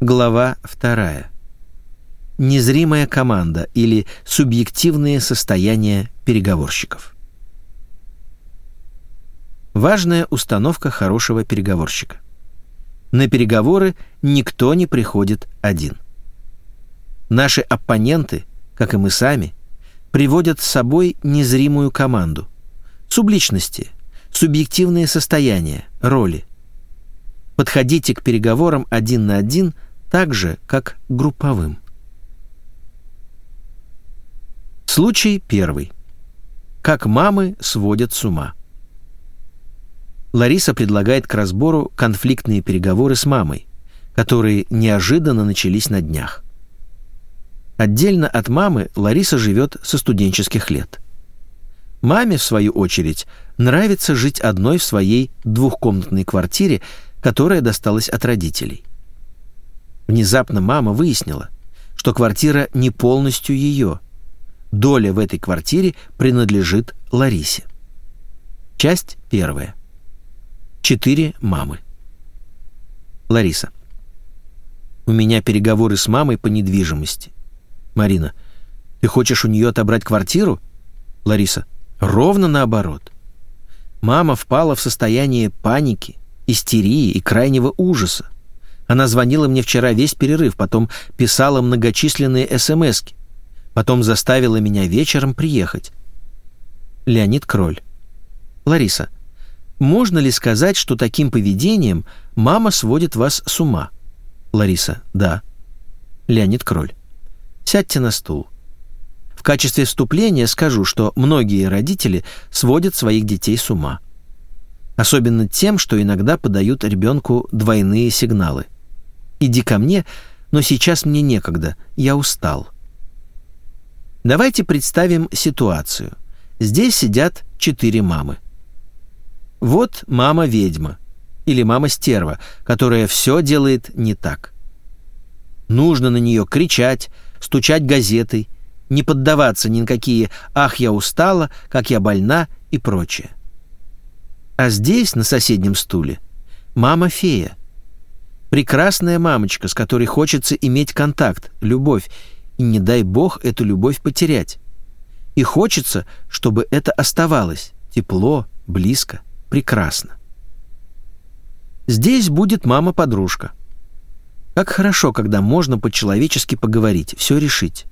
Глава 2. Незримая команда или субъективные состояния переговорщиков. Важная установка хорошего переговорщика. На переговоры никто не приходит один. Наши оппоненты, как и мы сами, приводят с собой незримую команду, субличности, субъективные состояния, роли. Подходите к переговорам один на один так же, как групповым. Случай первый. Как мамы сводят с ума. Лариса предлагает к разбору конфликтные переговоры с мамой, которые неожиданно начались на днях. Отдельно от мамы Лариса живет со студенческих лет. Маме, в свою очередь, нравится жить одной в своей двухкомнатной квартире, которая досталась от родителей. Внезапно мама выяснила, что квартира не полностью ее. Доля в этой квартире принадлежит Ларисе. Часть первая. Четыре мамы. Лариса. У меня переговоры с мамой по недвижимости. Марина. Ты хочешь у нее отобрать квартиру? Лариса. Ровно наоборот. Мама впала в состояние паники, истерии и крайнего ужаса. Она звонила мне вчера весь перерыв, потом писала многочисленные СМСки, потом заставила меня вечером приехать. Леонид Кроль. Лариса, можно ли сказать, что таким поведением мама сводит вас с ума? Лариса. Да. Леонид Кроль. Сядьте на стул. В качестве вступления скажу, что многие родители сводят своих детей с ума. Особенно тем, что иногда подают ребенку двойные сигналы. «Иди ко мне, но сейчас мне некогда, я устал». Давайте представим ситуацию. Здесь сидят четыре мамы. Вот мама-ведьма или мама-стерва, которая все делает не так. Нужно на нее кричать, стучать газетой, не поддаваться ни на какие «ах, я устала», «как я больна» и прочее. А здесь, на соседнем стуле, мама-фея. Прекрасная мамочка, с которой хочется иметь контакт, любовь, и не дай бог эту любовь потерять. И хочется, чтобы это оставалось тепло, близко, прекрасно. Здесь будет мама-подружка. Как хорошо, когда можно по-человечески поговорить, все решить.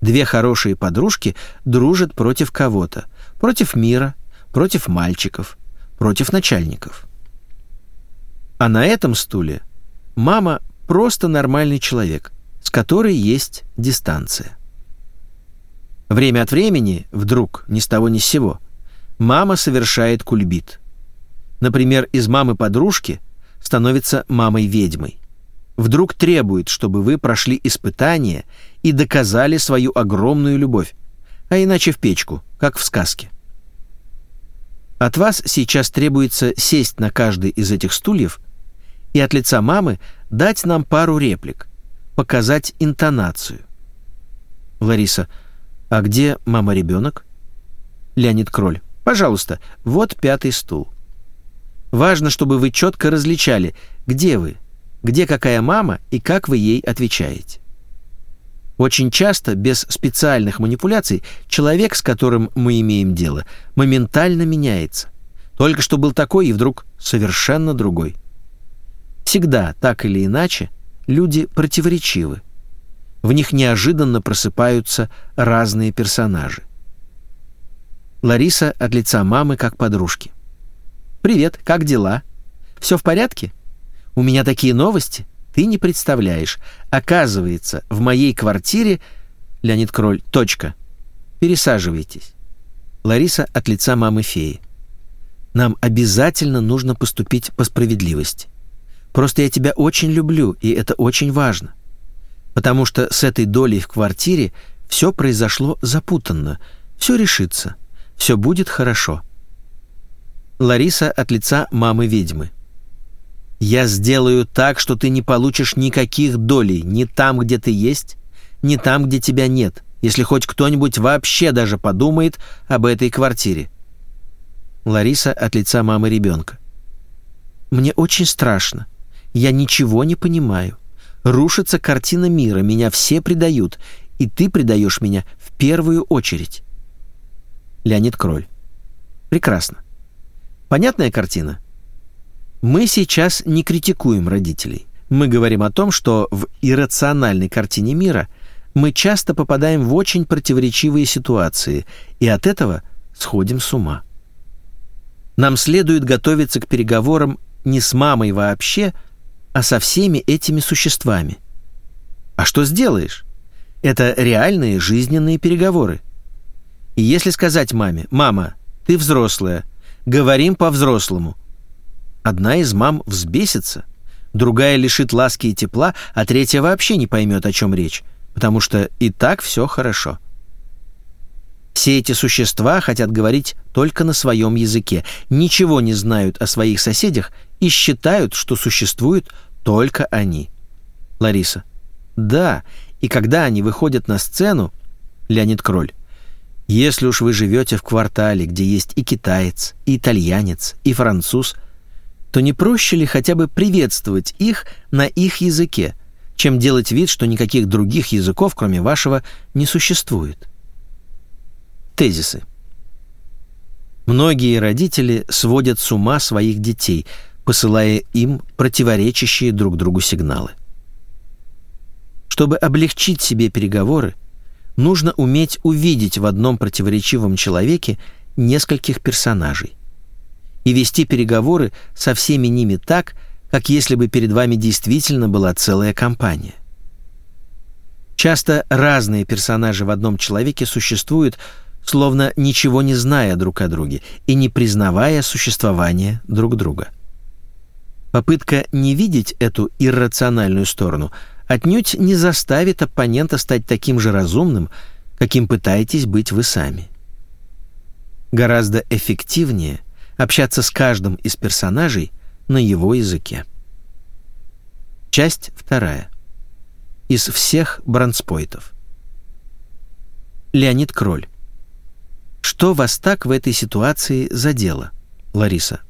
Две хорошие подружки дружат против кого-то. Против мира, против мальчиков, против начальников. А на этом стуле мама просто нормальный человек, с которой есть дистанция. Время от времени, вдруг, ни с того ни с сего, мама совершает кульбит. Например, из мамы-подружки становится мамой-ведьмой вдруг требует, чтобы вы прошли испытание и доказали свою огромную любовь, а иначе в печку, как в сказке. От вас сейчас требуется сесть на каждый из этих стульев и от лица мамы дать нам пару реплик, показать интонацию. Лариса, а где мама-ребенок? Леонид Кроль, пожалуйста, вот пятый стул. Важно, чтобы вы четко различали, где вы – где какая мама и как вы ей отвечаете. Очень часто, без специальных манипуляций, человек, с которым мы имеем дело, моментально меняется. Только что был такой и вдруг совершенно другой. Всегда, так или иначе, люди противоречивы. В них неожиданно просыпаются разные персонажи. Лариса от лица мамы как подружки. «Привет, как дела? Все в порядке?» У меня такие новости, ты не представляешь. Оказывается, в моей квартире... Леонид Кроль, точка. Пересаживайтесь. Лариса от лица мамы феи. Нам обязательно нужно поступить по справедливости. Просто я тебя очень люблю, и это очень важно. Потому что с этой долей в квартире все произошло запутанно. Все решится. Все будет хорошо. Лариса от лица мамы-ведьмы. Я сделаю так, что ты не получишь никаких долей ни там, где ты есть, ни там, где тебя нет, если хоть кто-нибудь вообще даже подумает об этой квартире. Лариса от лица мамы ребенка. Мне очень страшно. Я ничего не понимаю. Рушится картина мира, меня все предают, и ты предаешь меня в первую очередь. Леонид Кроль. Прекрасно. Понятная картина? Мы сейчас не критикуем родителей. Мы говорим о том, что в иррациональной картине мира мы часто попадаем в очень противоречивые ситуации, и от этого сходим с ума. Нам следует готовиться к переговорам не с мамой вообще, а со всеми этими существами. А что сделаешь? Это реальные жизненные переговоры. И если сказать маме, «Мама, ты взрослая, говорим по-взрослому», одна из мам взбесится, другая лишит ласки и тепла, а третья вообще не поймет, о чем речь, потому что и так все хорошо. Все эти существа хотят говорить только на своем языке, ничего не знают о своих соседях и считают, что существуют только они. Лариса. Да, и когда они выходят на сцену, Леонид Кроль, если уж вы живете в квартале, где есть и китаец, и итальянец, и француз, то не проще ли хотя бы приветствовать их на их языке, чем делать вид, что никаких других языков, кроме вашего, не существует? Тезисы. Многие родители сводят с ума своих детей, посылая им противоречащие друг другу сигналы. Чтобы облегчить себе переговоры, нужно уметь увидеть в одном противоречивом человеке нескольких персонажей и вести переговоры со всеми ними так, как если бы перед вами действительно была целая компания. Часто разные персонажи в одном человеке существуют словно ничего не зная друг о друге и не признавая существования друг друга. Попытка не видеть эту иррациональную сторону отнюдь не заставит оппонента стать таким же разумным, каким пытаетесь быть вы сами. Гораздо эффективнее общаться с каждым из персонажей на его языке. Часть вторая. Из всех бронспойтов. Леонид Кроль. Что вас так в этой ситуации задело? Лариса.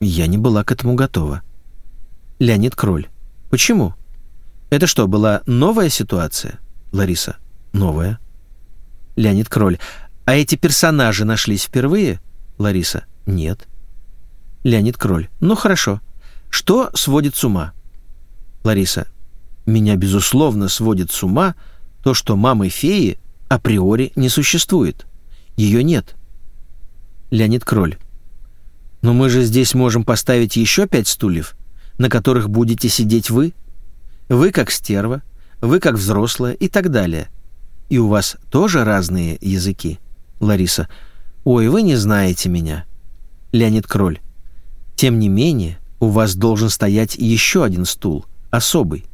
Я не была к этому готова. Леонид Кроль. Почему? Это что, была новая ситуация? Лариса. Новая. Леонид Кроль. А эти персонажи нашлись впервые? Лариса. Нет. Леонид Кроль. Ну хорошо. Что сводит с ума? Лариса. Меня, безусловно, сводит с ума то, что мамы-феи априори не существует. Ее нет. Леонид Кроль. Но мы же здесь можем поставить еще пять стульев, на которых будете сидеть вы. Вы как стерва, вы как взрослая и так далее. И у вас тоже разные языки. Лариса. Ой, вы не знаете меня. Леонид Кроль. Тем не менее, у вас должен стоять еще один стул, особый.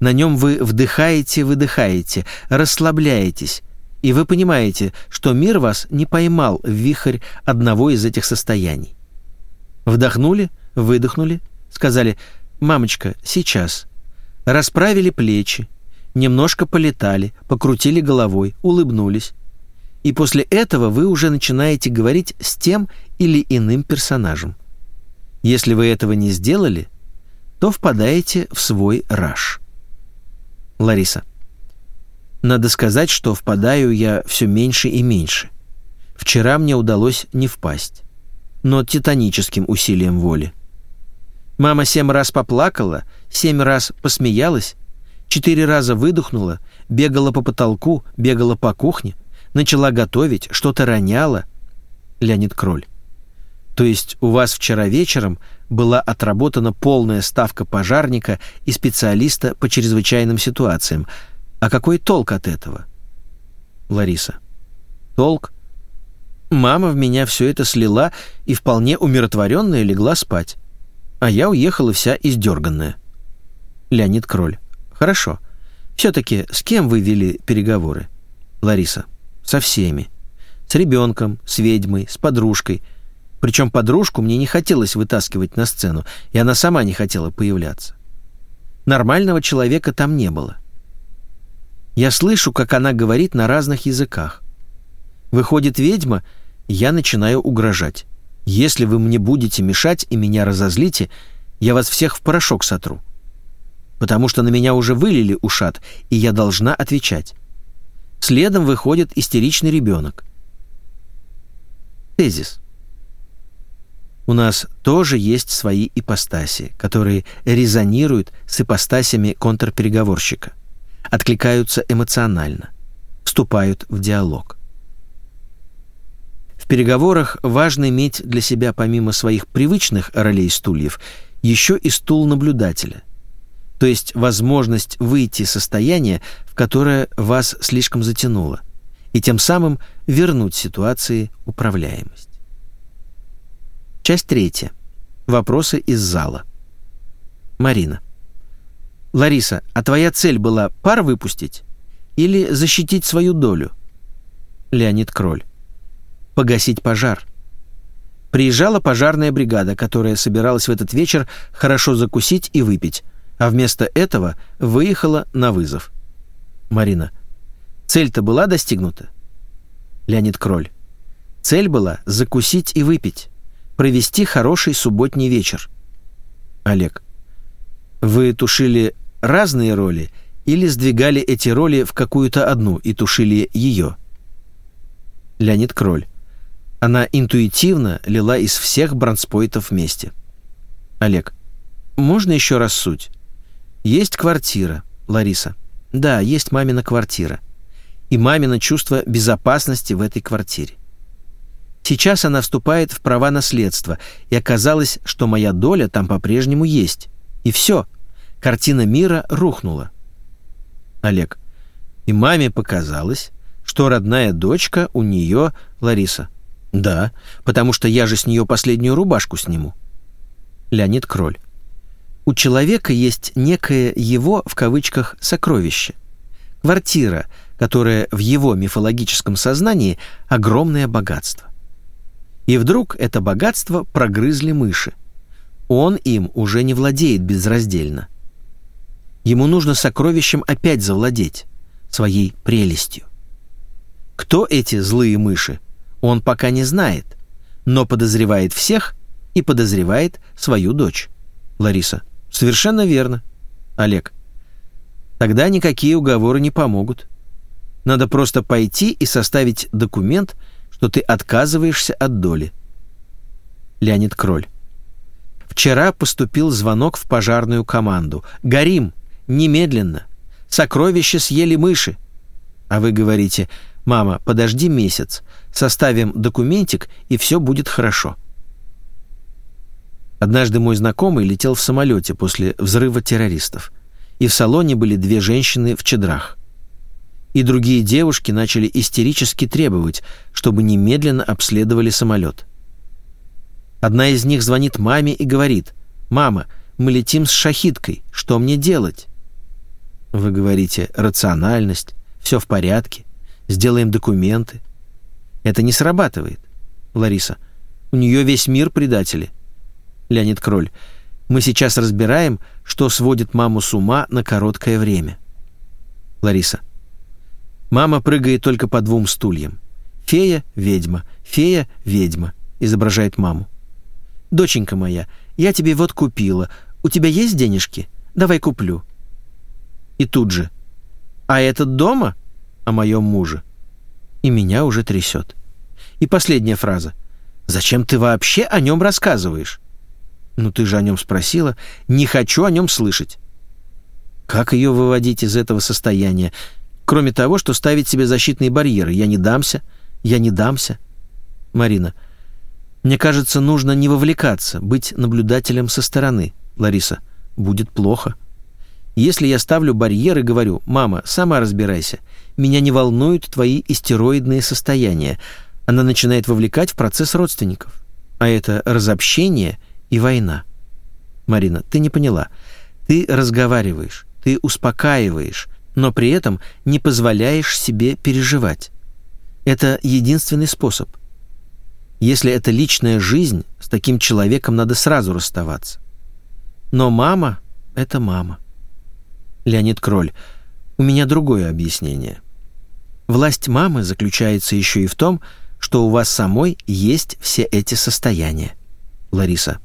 На нем вы вдыхаете-выдыхаете, расслабляетесь, и вы понимаете, что мир вас не поймал в вихрь одного из этих состояний. Вдохнули, выдохнули, сказали «Мамочка, сейчас». Расправили плечи, немножко полетали, покрутили головой, улыбнулись. И после этого вы уже начинаете говорить с тем или иным персонажем. Если вы этого не сделали, то впадаете в свой раж. Лариса. Надо сказать, что впадаю я все меньше и меньше. Вчера мне удалось не впасть, но титаническим усилием воли. Мама семь раз поплакала, семь раз посмеялась, четыре раза выдохнула, бегала по потолку, бегала по кухне, начала готовить, что-то роняла. Леонид Кроль. То есть у вас вчера вечером была отработана полная ставка пожарника и специалиста по чрезвычайным ситуациям – а какой толк от этого? Лариса. Толк? Мама в меня все это слила и вполне умиротворенная легла спать. А я уехала вся издерганная. Леонид Кроль. Хорошо. Все-таки с кем вы вели переговоры? Лариса. Со всеми. С ребенком, с ведьмой, с подружкой. Причем подружку мне не хотелось вытаскивать на сцену, и она сама не хотела появляться. Нормального человека там не было. — я слышу, как она говорит на разных языках. Выходит ведьма, я начинаю угрожать. Если вы мне будете мешать и меня разозлите, я вас всех в порошок сотру. потому что на меня уже вылили ушат, и я должна отвечать. Следом выходит истеричный ребенок. Тезис. У нас тоже есть свои ипостаси, которые резонируют с ипостасями контрпереговорщика, откликаются эмоционально, вступают в диалог. Переговорах важно иметь для себя помимо своих привычных ролей стульев еще и стул наблюдателя, то есть возможность выйти из состояния, в которое вас слишком затянуло, и тем самым вернуть ситуации управляемость. Часть третья. Вопросы из зала. Марина. Лариса, а твоя цель была пар выпустить или защитить свою долю? Леонид Кроль. Погасить пожар. Приезжала пожарная бригада, которая собиралась в этот вечер хорошо закусить и выпить, а вместо этого выехала на вызов. Марина. Цель-то была достигнута? Леонид Кроль. Цель была закусить и выпить провести хороший субботний вечер. Олег. Вы тушили разные роли или сдвигали эти роли в какую-то одну и тушили ее? Леонид Кроль. Она интуитивно лила из всех бронспойтов вместе. Олег. Можно еще раз суть? Есть квартира, Лариса. Да, есть мамина квартира. И мамино чувство безопасности в этой квартире. Сейчас она вступает в права наследства, и оказалось, что моя доля там по-прежнему есть. И все. Картина мира рухнула. Олег. И маме показалось, что родная дочка у нее Лариса. Да, потому что я же с нее последнюю рубашку сниму. Леонид Кроль. У человека есть некое его, в кавычках, сокровище. Квартира, которая в его мифологическом сознании огромное богатство. И вдруг это богатство прогрызли мыши. Он им уже не владеет безраздельно. Ему нужно сокровищем опять завладеть, своей прелестью. Кто эти злые мыши, он пока не знает, но подозревает всех и подозревает свою дочь. Лариса. Совершенно верно. Олег. Тогда никакие уговоры не помогут. Надо просто пойти и составить документ, что ты отказываешься от доли. Леонид Кроль. Вчера поступил звонок в пожарную команду. «Горим! Немедленно! Сокровища съели мыши!» А вы говорите, «Мама, подожди месяц, составим документик, и все будет хорошо». Однажды мой знакомый летел в самолете после взрыва террористов, и в салоне были две женщины в чедрах и другие девушки начали истерически требовать, чтобы немедленно обследовали самолет. Одна из них звонит маме и говорит, «Мама, мы летим с шахидкой, что мне делать?» Вы говорите, рациональность, все в порядке, сделаем документы. Это не срабатывает. Лариса, у нее весь мир предатели. Леонид Кроль, мы сейчас разбираем, что сводит маму с ума на короткое время. Лариса, Мама прыгает только по двум стульям. Фея — ведьма, фея — ведьма, изображает маму. «Доченька моя, я тебе вот купила. У тебя есть денежки? Давай куплю». И тут же. «А этот дома?» О моем муже. И меня уже трясет. И последняя фраза. «Зачем ты вообще о нем рассказываешь?» «Ну ты же о нем спросила. Не хочу о нем слышать». Как ее выводить из этого состояния? Кроме того, что ставить себе защитные барьеры. Я не дамся, я не дамся. Марина. Мне кажется, нужно не вовлекаться, быть наблюдателем со стороны. Лариса. Будет плохо. Если я ставлю барьеры, говорю, «Мама, сама разбирайся. Меня не волнуют твои истероидные состояния». Она начинает вовлекать в процесс родственников. А это разобщение и война. Марина, ты не поняла. Ты разговариваешь, ты успокаиваешь, но при этом не позволяешь себе переживать. Это единственный способ. Если это личная жизнь, с таким человеком надо сразу расставаться. Но мама — это мама. Леонид Кроль, у меня другое объяснение. Власть мамы заключается еще и в том, что у вас самой есть все эти состояния. Лариса.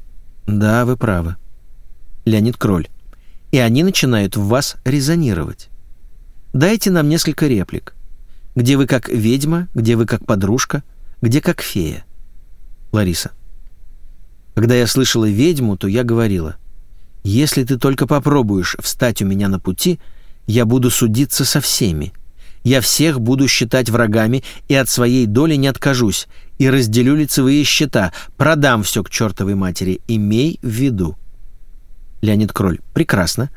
Да, вы правы. Леонид Кроль. и они начинают в вас резонировать. Дайте нам несколько реплик. Где вы как ведьма, где вы как подружка, где как фея. Лариса. Когда я слышала ведьму, то я говорила, «Если ты только попробуешь встать у меня на пути, я буду судиться со всеми. Я всех буду считать врагами и от своей доли не откажусь, и разделю лицевые счета, продам все к чертовой матери, имей в виду». Леонид Кроль. «Прекрасно.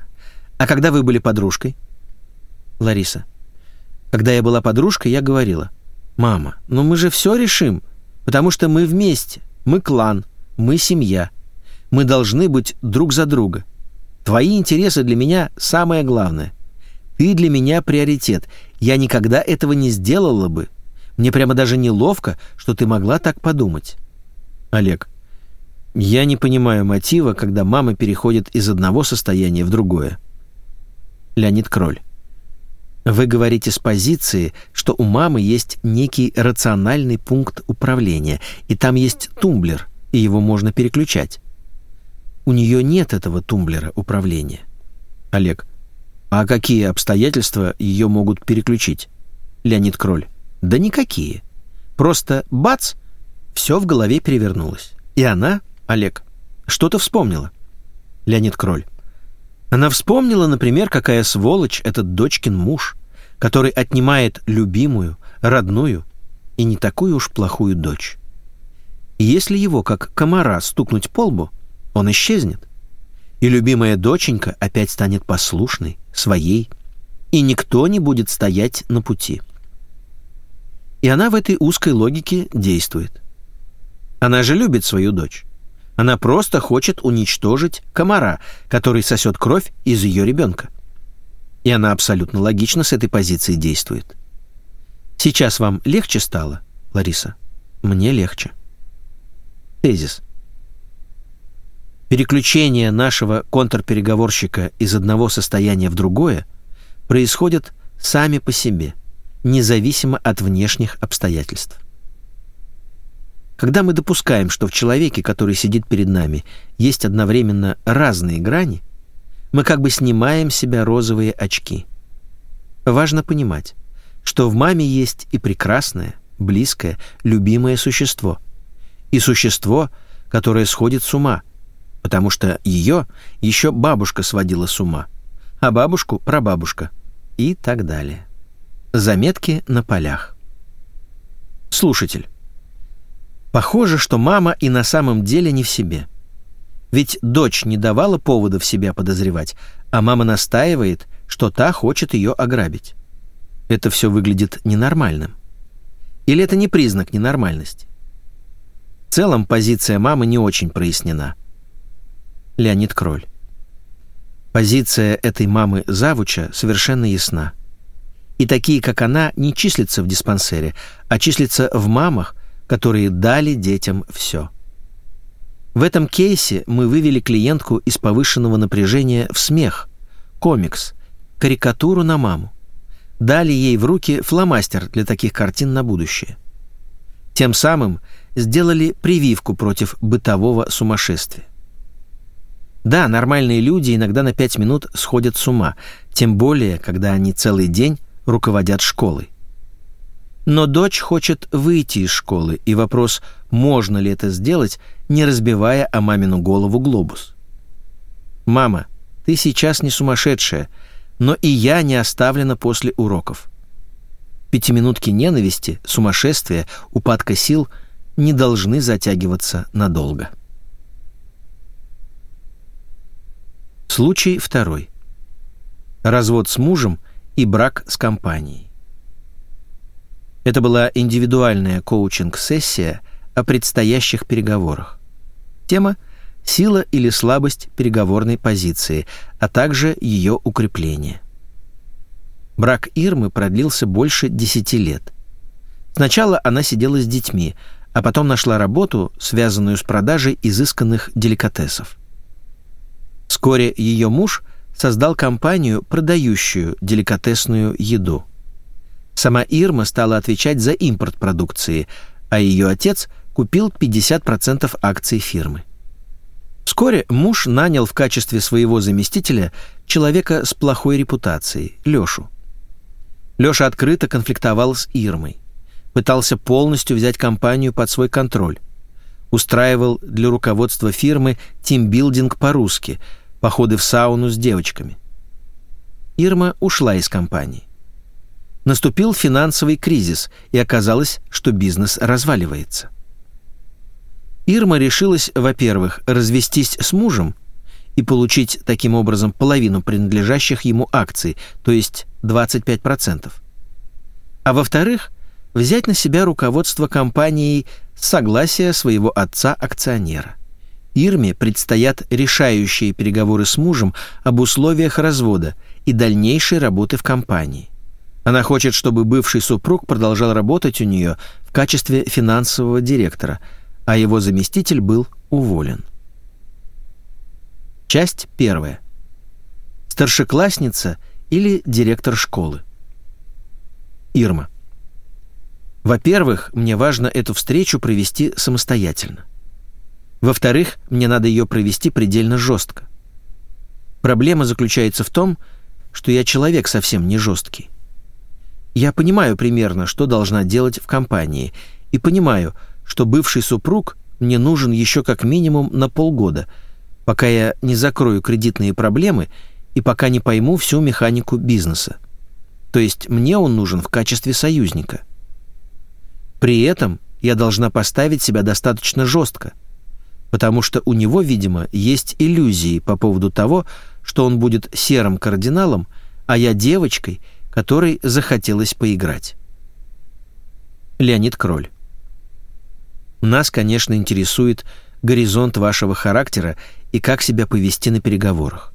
А когда вы были подружкой?» Лариса. «Когда я была подружкой, я говорила, «Мама, ну мы же все решим, потому что мы вместе, мы клан, мы семья. Мы должны быть друг за друга. Твои интересы для меня самое главное. Ты для меня приоритет. Я никогда этого не сделала бы. Мне прямо даже неловко, что ты могла так подумать». Олег. «Я не понимаю мотива, когда мама переходит из одного состояния в другое». Леонид Кроль. Вы говорите с позиции, что у мамы есть некий рациональный пункт управления, и там есть тумблер, и его можно переключать. У нее нет этого тумблера управления. Олег. А какие обстоятельства ее могут переключить? Леонид Кроль. Да никакие. Просто бац, все в голове перевернулось. И она, Олег, что-то вспомнила. Леонид Кроль. Она вспомнила, например, какая сволочь этот дочкин муж, который отнимает любимую, родную и не такую уж плохую дочь. И если его, как комара, стукнуть по лбу, он исчезнет. И любимая доченька опять станет послушной, своей, и никто не будет стоять на пути. И она в этой узкой логике действует. Она же любит свою дочь. Она просто хочет уничтожить комара, который сосет кровь из ее ребенка. И она абсолютно логично с этой позиции действует. Сейчас вам легче стало, Лариса? Мне легче. Тезис. Переключение нашего контрпереговорщика из одного состояния в другое происходит сами по себе, независимо от внешних обстоятельств. Когда мы допускаем, что в человеке, который сидит перед нами, есть одновременно разные грани, мы как бы снимаем с себя розовые очки. Важно понимать, что в маме есть и прекрасное, близкое, любимое существо, и существо, которое сходит с ума, потому что ее еще бабушка сводила с ума, а бабушку – прабабушка и так далее. Заметки на полях. Слушатель. Похоже, что мама и на самом деле не в себе. Ведь дочь не давала повода в себя подозревать, а мама настаивает, что та хочет ее ограбить. Это все выглядит ненормальным. Или это не признак ненормальности? В целом позиция мамы не очень прояснена. Леонид Кроль. Позиция этой мамы Завуча совершенно ясна. И такие, как она, не числятся в диспансере, а числятся в мамах, которые дали детям все. В этом кейсе мы вывели клиентку из повышенного напряжения в смех, комикс, карикатуру на маму. Дали ей в руки фломастер для таких картин на будущее. Тем самым сделали прививку против бытового сумасшествия. Да, нормальные люди иногда на пять минут сходят с ума, тем более, когда они целый день руководят школой. Но дочь хочет выйти из школы, и вопрос, можно ли это сделать, не разбивая о мамину голову глобус. «Мама, ты сейчас не сумасшедшая, но и я не оставлена после уроков. Пятиминутки ненависти, сумасшествия, упадка сил не должны затягиваться надолго». Случай второй. Развод с мужем и брак с компанией. Это была индивидуальная коучинг-сессия о предстоящих переговорах. Тема «Сила или слабость переговорной позиции», а также ее укрепление. Брак Ирмы продлился больше 10 лет. Сначала она сидела с детьми, а потом нашла работу, связанную с продажей изысканных деликатесов. Вскоре ее муж создал компанию, продающую деликатесную еду – Сама Ирма стала отвечать за импорт продукции, а ее отец купил 50% акций фирмы. Вскоре муж нанял в качестве своего заместителя человека с плохой репутацией, Лешу. Леша открыто конфликтовал с Ирмой, пытался полностью взять компанию под свой контроль, устраивал для руководства фирмы тимбилдинг по-русски, походы в сауну с девочками. Ирма ушла из компании. Наступил финансовый кризис, и оказалось, что бизнес разваливается. Ирма решилась, во-первых, развестись с мужем и получить таким образом половину принадлежащих ему акций, то есть 25%. А во-вторых, взять на себя руководство компанией согласия своего отца-акционера. Ирме предстоят решающие переговоры с мужем об условиях развода и дальнейшей работы в компании. Она хочет, чтобы бывший супруг продолжал работать у нее в качестве финансового директора – а его заместитель был уволен. Часть первая. Старшеклассница или директор школы. Ирма. Во-первых, мне важно эту встречу провести самостоятельно. Во-вторых, мне надо ее провести предельно жестко. Проблема заключается в том, что я человек совсем не жесткий. Я понимаю примерно, что должна делать в компании, и понимаю, что бывший супруг мне нужен еще как минимум на полгода, пока я не закрою кредитные проблемы и пока не пойму всю механику бизнеса. То есть мне он нужен в качестве союзника. При этом я должна поставить себя достаточно жестко, потому что у него, видимо, есть иллюзии по поводу того, что он будет серым кардиналом, а я девочкой, которой захотелось поиграть. Леонид Кроль нас, конечно, интересует горизонт вашего характера и как себя повести на переговорах.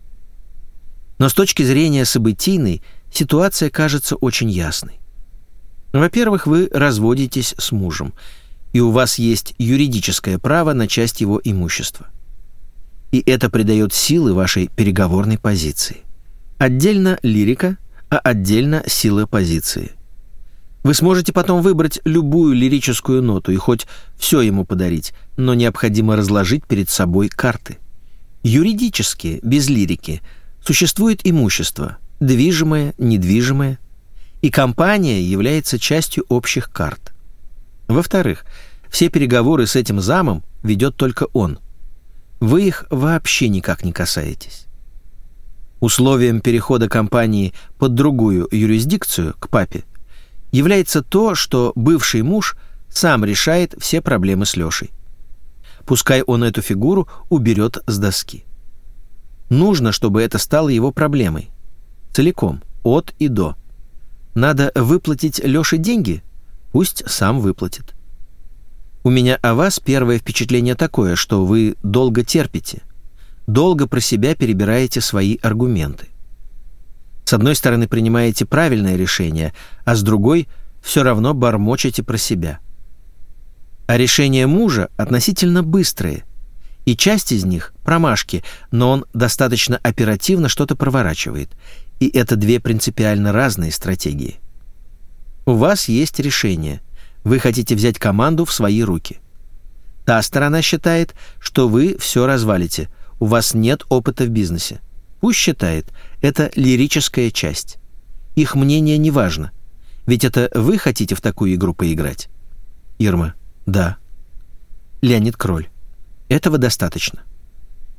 Но с точки зрения событийной ситуация кажется очень ясной. Во-первых, вы разводитесь с мужем, и у вас есть юридическое право на часть его имущества. И это придает силы вашей переговорной позиции. Отдельно лирика, а отдельно сила позиции – вы сможете потом выбрать любую лирическую ноту и хоть все ему подарить, но необходимо разложить перед собой карты. Юридически, без лирики, существует имущество, движимое, недвижимое, и компания является частью общих карт. Во-вторых, все переговоры с этим замом ведет только он. Вы их вообще никак не касаетесь. Условием перехода компании под другую юрисдикцию, к папе, является то, что бывший муж сам решает все проблемы с Лешей. Пускай он эту фигуру уберет с доски. Нужно, чтобы это стало его проблемой. Целиком, от и до. Надо выплатить Леше деньги? Пусть сам выплатит. У меня о вас первое впечатление такое, что вы долго терпите, долго про себя перебираете свои аргументы. С одной стороны, принимаете правильное решение, а с другой все равно бормочете про себя. А решения мужа относительно быстрые, и часть из них – промашки, но он достаточно оперативно что-то проворачивает. И это две принципиально разные стратегии. У вас есть решение. Вы хотите взять команду в свои руки. Та сторона считает, что вы все развалите, у вас нет опыта в бизнесе. Пусть считает, это лирическая часть. Их мнение не важно. Ведь это вы хотите в такую игру поиграть? Ирма. Да. Леонид Кроль. Этого достаточно.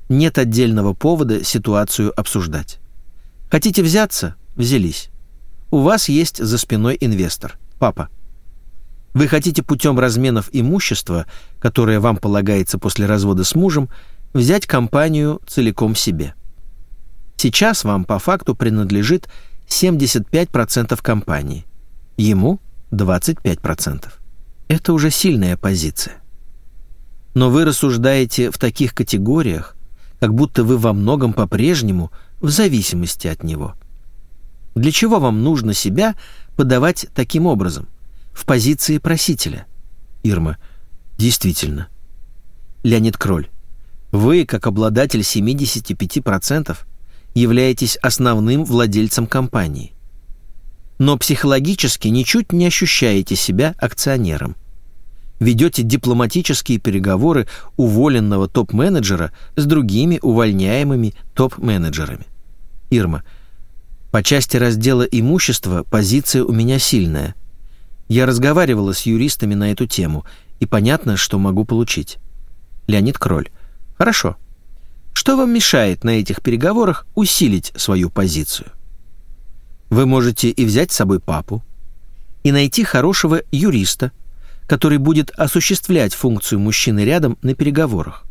Нет отдельного повода ситуацию обсуждать. Хотите взяться? Взялись. У вас есть за спиной инвестор, папа. Вы хотите путем разменов имущества, которое вам полагается после развода с мужем, взять компанию целиком себе. Сейчас вам по факту принадлежит 75% компании. Ему 25%. Это уже сильная позиция. Но вы рассуждаете в таких категориях, как будто вы во многом по-прежнему в зависимости от него. Для чего вам нужно себя подавать таким образом, в позиции просителя? Ирма. Действительно. Леонид Кроль. Вы, как обладатель 75%, являетесь основным владельцем компании. Но психологически ничуть не ощущаете себя акционером. Ведете дипломатические переговоры уволенного топ-менеджера с другими увольняемыми топ-менеджерами. Ирма. По части раздела имущества позиция у меня сильная. Я разговаривала с юристами на эту тему, и понятно, что могу получить. Леонид Кроль. Хорошо. Что вам мешает на этих переговорах усилить свою позицию? Вы можете и взять с собой папу, и найти хорошего юриста, который будет осуществлять функцию мужчины рядом на переговорах.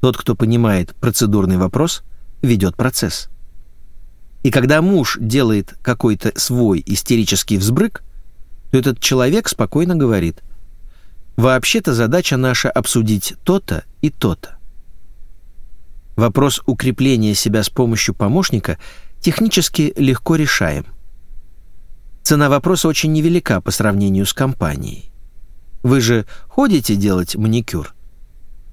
Тот, кто понимает процедурный вопрос, ведет процесс. И когда муж делает какой-то свой истерический взбрык, то этот человек спокойно говорит, «Вообще-то задача наша обсудить то-то и то-то». Вопрос укрепления себя с помощью помощника технически легко решаем. Цена вопроса очень невелика по сравнению с компанией. Вы же ходите делать маникюр?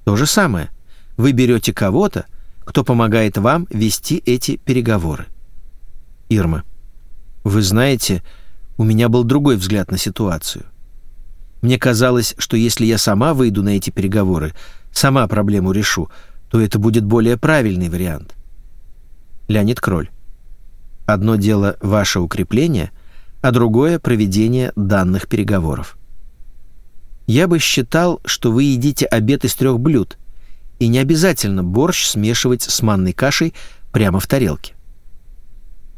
То же самое. Вы берете кого-то, кто помогает вам вести эти переговоры. Ирма. Вы знаете, у меня был другой взгляд на ситуацию. Мне казалось, что если я сама выйду на эти переговоры, сама проблему решу, то это будет более правильный вариант. Леонид Кроль. Одно дело ваше укрепление, а другое проведение данных переговоров. Я бы считал, что вы едите обед из трех блюд, и не обязательно борщ смешивать с манной кашей прямо в тарелке.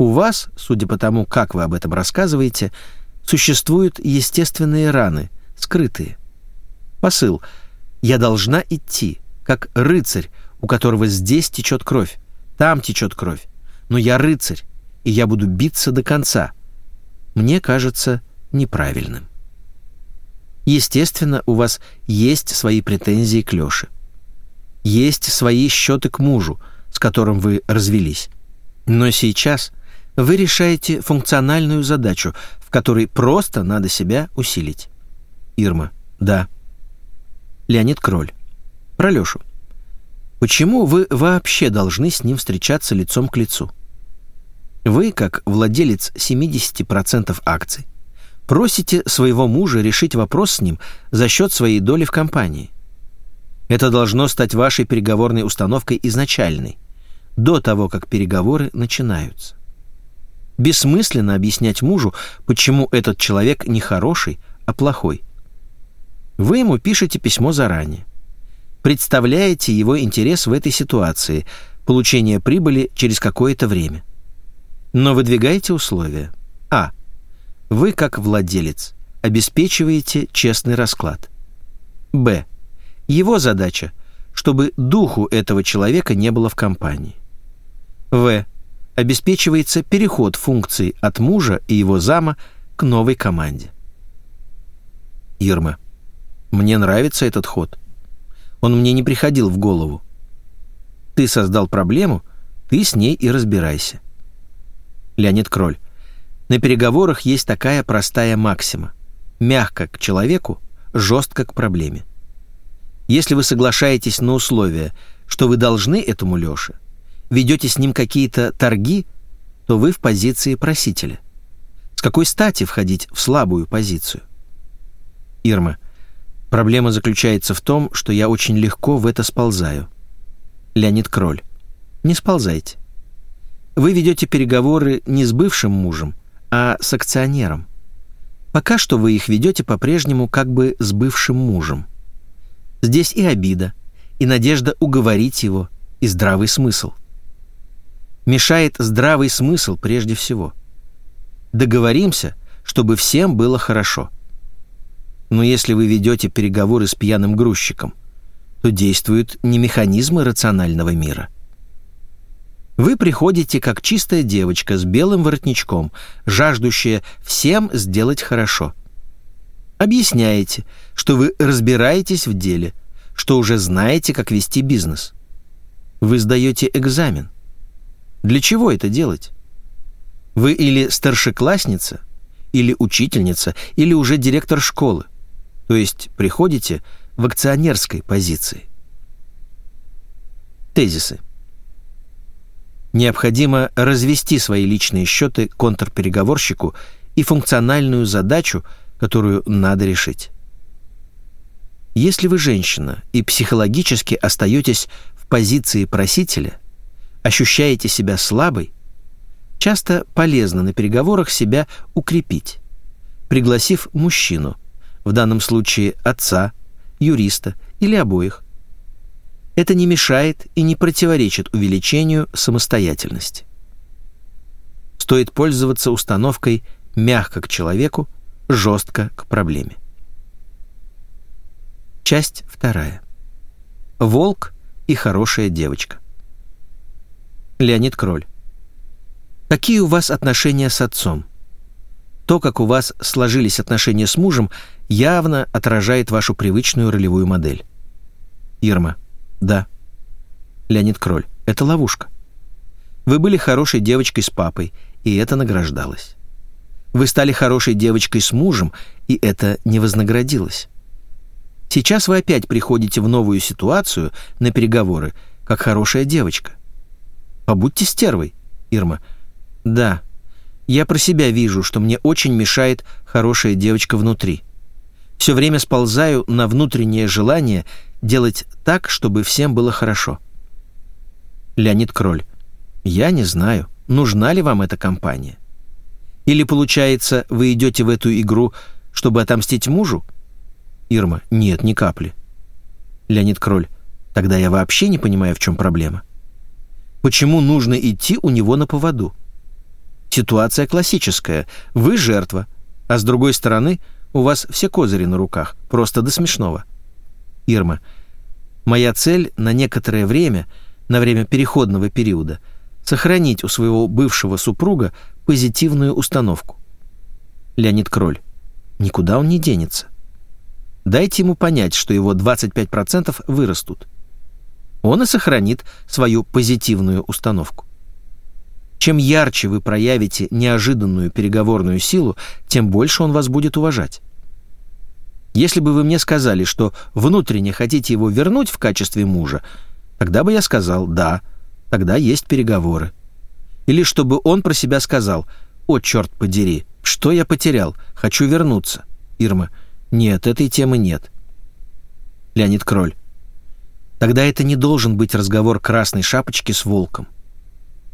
У вас, судя по тому, как вы об этом рассказываете, существуют естественные раны, скрытые. Посыл «Я должна идти, как рыцарь, у которого здесь течет кровь, там течет кровь, но я рыцарь, и я буду биться до конца», мне кажется неправильным. Естественно, у вас есть свои претензии к Лёше. Есть свои счеты к мужу, с которым вы развелись. Но сейчас – вы решаете функциональную задачу, в которой просто надо себя усилить. Ирма. Да. Леонид Кроль. Про Лешу. Почему вы вообще должны с ним встречаться лицом к лицу? Вы, как владелец 70% акций, просите своего мужа решить вопрос с ним за счет своей доли в компании. Это должно стать вашей переговорной установкой изначальной, до того, как переговоры начинаются. Бессмысленно объяснять мужу, почему этот человек не хороший, а плохой. Вы ему пишете письмо заранее. Представляете его интерес в этой ситуации, получение прибыли через какое-то время. Но выдвигаете условия. А. Вы, как владелец, обеспечиваете честный расклад. Б. Его задача, чтобы духу этого человека не было в компании. В обеспечивается переход функций от мужа и его зама к новой команде. Ирма. Мне нравится этот ход. Он мне не приходил в голову. Ты создал проблему, ты с ней и разбирайся. Леонид Кроль. На переговорах есть такая простая максима. Мягко к человеку, жестко к проблеме. Если вы соглашаетесь на условия, что вы должны этому Лёше, ведете с ним какие-то торги, то вы в позиции просителя. С какой стати входить в слабую позицию? Ирма. Проблема заключается в том, что я очень легко в это сползаю. Леонид Кроль. Не сползайте. Вы ведете переговоры не с бывшим мужем, а с акционером. Пока что вы их ведете по-прежнему как бы с бывшим мужем. Здесь и обида, и надежда уговорить его, и здравый смысл мешает здравый смысл прежде всего. Договоримся, чтобы всем было хорошо. Но если вы ведете переговоры с пьяным грузчиком, то действуют не механизмы рационального мира. Вы приходите как чистая девочка с белым воротничком, жаждущая всем сделать хорошо. Объясняете, что вы разбираетесь в деле, что уже знаете, как вести бизнес. Вы сдаете экзамен – для чего это делать? Вы или старшеклассница, или учительница, или уже директор школы. То есть приходите в акционерской позиции. Тезисы. Необходимо развести свои личные счеты контрпереговорщику и функциональную задачу, которую надо решить. Если вы женщина и психологически остаетесь в позиции просителя, ощущаете себя слабой, часто полезно на переговорах себя укрепить, пригласив мужчину, в данном случае отца, юриста или обоих. Это не мешает и не противоречит увеличению самостоятельности. Стоит пользоваться установкой «мягко к человеку, жестко к проблеме». Часть вторая. Волк и хорошая девочка. Леонид Кроль. Какие у вас отношения с отцом? То, как у вас сложились отношения с мужем, явно отражает вашу привычную ролевую модель. Ирма. Да. Леонид Кроль. Это ловушка. Вы были хорошей девочкой с папой, и это награждалось. Вы стали хорошей девочкой с мужем, и это не вознаградилось. Сейчас вы опять приходите в новую ситуацию на переговоры, как хорошая девочка. Побудьте стервой, Ирма. Да, я про себя вижу, что мне очень мешает хорошая девочка внутри. Все время сползаю на внутреннее желание делать так, чтобы всем было хорошо. Леонид Кроль. Я не знаю, нужна ли вам эта компания. Или, получается, вы идете в эту игру, чтобы отомстить мужу? Ирма. Нет, ни капли. Леонид Кроль. Тогда я вообще не понимаю, в чем проблема. Почему нужно идти у него на поводу? Ситуация классическая. Вы жертва, а с другой стороны у вас все козыри на руках, просто до смешного. Ирма. Моя цель на некоторое время, на время переходного периода, сохранить у своего бывшего супруга позитивную установку. Леонид Кроль. Никуда он не денется. Дайте ему понять, что его 25% вырастут. Он и сохранит свою позитивную установку. Чем ярче вы проявите неожиданную переговорную силу, тем больше он вас будет уважать. Если бы вы мне сказали, что внутренне хотите его вернуть в качестве мужа, тогда бы я сказал «да», тогда есть переговоры. Или чтобы он про себя сказал «О, черт подери, что я потерял? Хочу вернуться». Ирма «Нет, этой темы нет». Леонид Кроль Тогда это не должен быть разговор красной шапочки с волком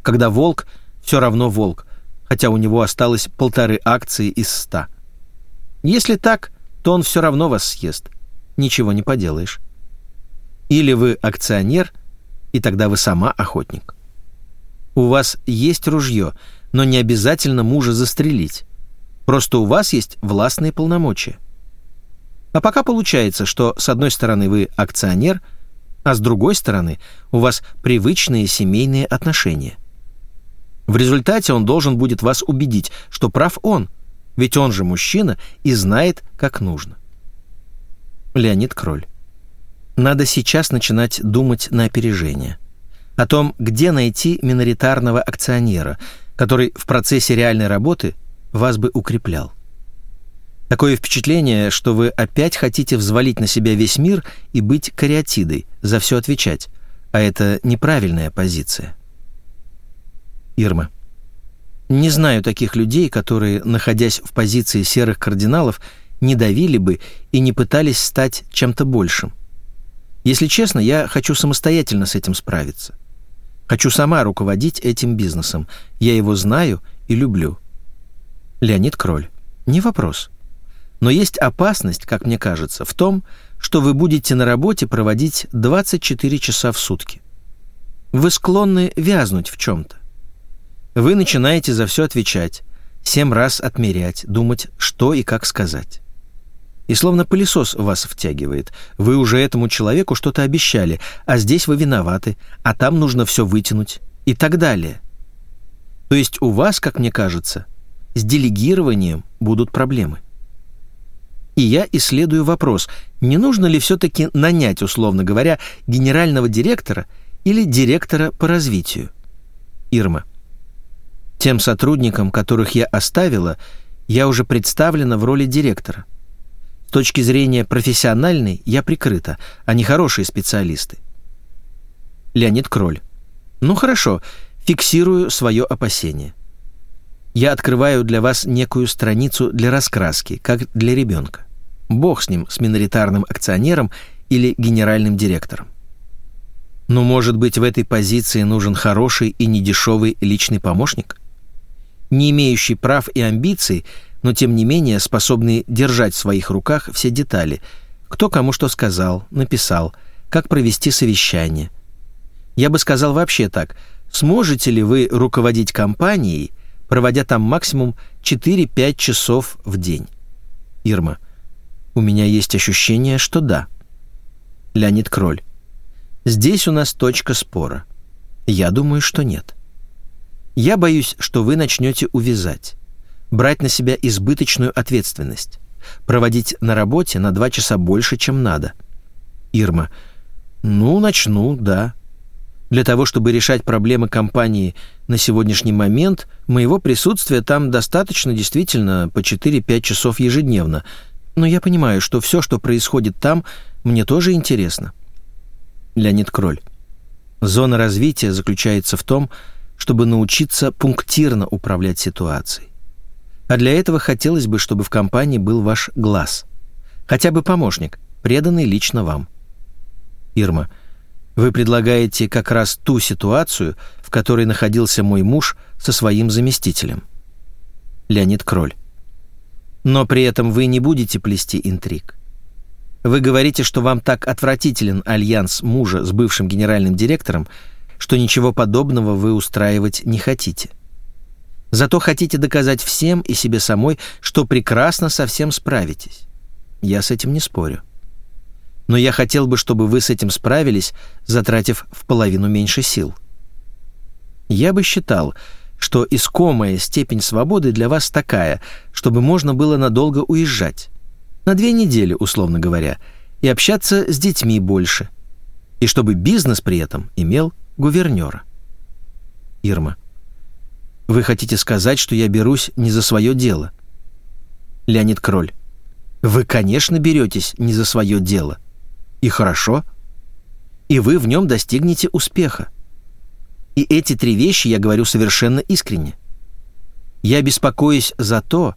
когда волк все равно волк, хотя у него осталось полторы акции из ста. Если так, то он все равно вас съест. Ничего не поделаешь. Или вы акционер, и тогда вы сама охотник. У вас есть ружье, но не обязательно мужа застрелить. Просто у вас есть властные полномочия. А пока получается, что с одной стороны вы акционер, а с другой стороны у вас привычные семейные отношения – в результате он должен будет вас убедить, что прав он, ведь он же мужчина и знает, как нужно. Леонид Кроль. Надо сейчас начинать думать на опережение. О том, где найти миноритарного акционера, который в процессе реальной работы вас бы укреплял. Такое впечатление, что вы опять хотите взвалить на себя весь мир и быть кариатидой, за все отвечать, а это неправильная позиция. Ирма. Не знаю таких людей, которые, находясь в позиции серых кардиналов, не давили бы и не пытались стать чем-то большим. Если честно, я хочу самостоятельно с этим справиться. Хочу сама руководить этим бизнесом. Я его знаю и люблю. Леонид Кроль. Не вопрос. Но есть опасность, как мне кажется, в том, что вы будете на работе проводить 24 часа в сутки. Вы склонны вязнуть в чем-то. Вы начинаете за все отвечать, семь раз отмерять, думать, что и как сказать. И словно пылесос вас втягивает. Вы уже этому человеку что-то обещали, а здесь вы виноваты, а там нужно все вытянуть и так далее. То есть у вас, как мне кажется, с делегированием будут проблемы. И я исследую вопрос, не нужно ли все-таки нанять, условно говоря, генерального директора или директора по развитию? Ирма. Тем сотрудникам, которых я оставила, я уже представлена в роли директора. С точки зрения профессиональной я прикрыта, они хорошие специалисты. Леонид Кроль. Ну хорошо, фиксирую свое опасение. Я открываю для вас некую страницу для раскраски, как для ребенка. Бог с ним, с миноритарным акционером или генеральным директором. Но, может быть, в этой позиции нужен хороший и недешевый личный помощник? Не имеющий прав и амбиций, но тем не менее способный держать в своих руках все детали. Кто кому что сказал, написал, как провести совещание. Я бы сказал вообще так. Сможете ли вы руководить компанией, проводя там максимум 4-5 часов в день? Ирма. У меня есть ощущение, что да. Леонид Кроль. Здесь у нас точка спора. Я думаю, что нет. Я боюсь, что вы начнете увязать, брать на себя избыточную ответственность, проводить на работе на два часа больше, чем надо. Ирма. Ну, начну, да. Для того, чтобы решать проблемы компании на сегодняшний момент, моего присутствия там достаточно действительно по 4-5 часов ежедневно. Но я понимаю, что все, что происходит там, мне тоже интересно. Леонид Кроль. Зона развития заключается в том, чтобы научиться пунктирно управлять ситуацией. А для этого хотелось бы, чтобы в компании был ваш глаз. Хотя бы помощник, преданный лично вам. Ирма. Вы предлагаете как раз ту ситуацию, в которой находился мой муж со своим заместителем. Леонид Кроль. Но при этом вы не будете плести интриг. Вы говорите, что вам так отвратителен альянс мужа с бывшим генеральным директором, что ничего подобного вы устраивать не хотите. Зато хотите доказать всем и себе самой, что прекрасно со всем справитесь. Я с этим не спорю. Но я хотел бы, чтобы вы с этим справились, затратив в половину меньше сил. Я бы считал, что искомая степень свободы для вас такая, чтобы можно было надолго уезжать на две недели, условно говоря, и общаться с детьми больше. И чтобы бизнес при этом имел гувернера. Ирма. Вы хотите сказать, что я берусь не за свое дело? Леонид Кроль. Вы, конечно, беретесь не за свое дело. И хорошо. И вы в нем достигнете успеха. И эти три вещи я говорю совершенно искренне. Я беспокоюсь за то,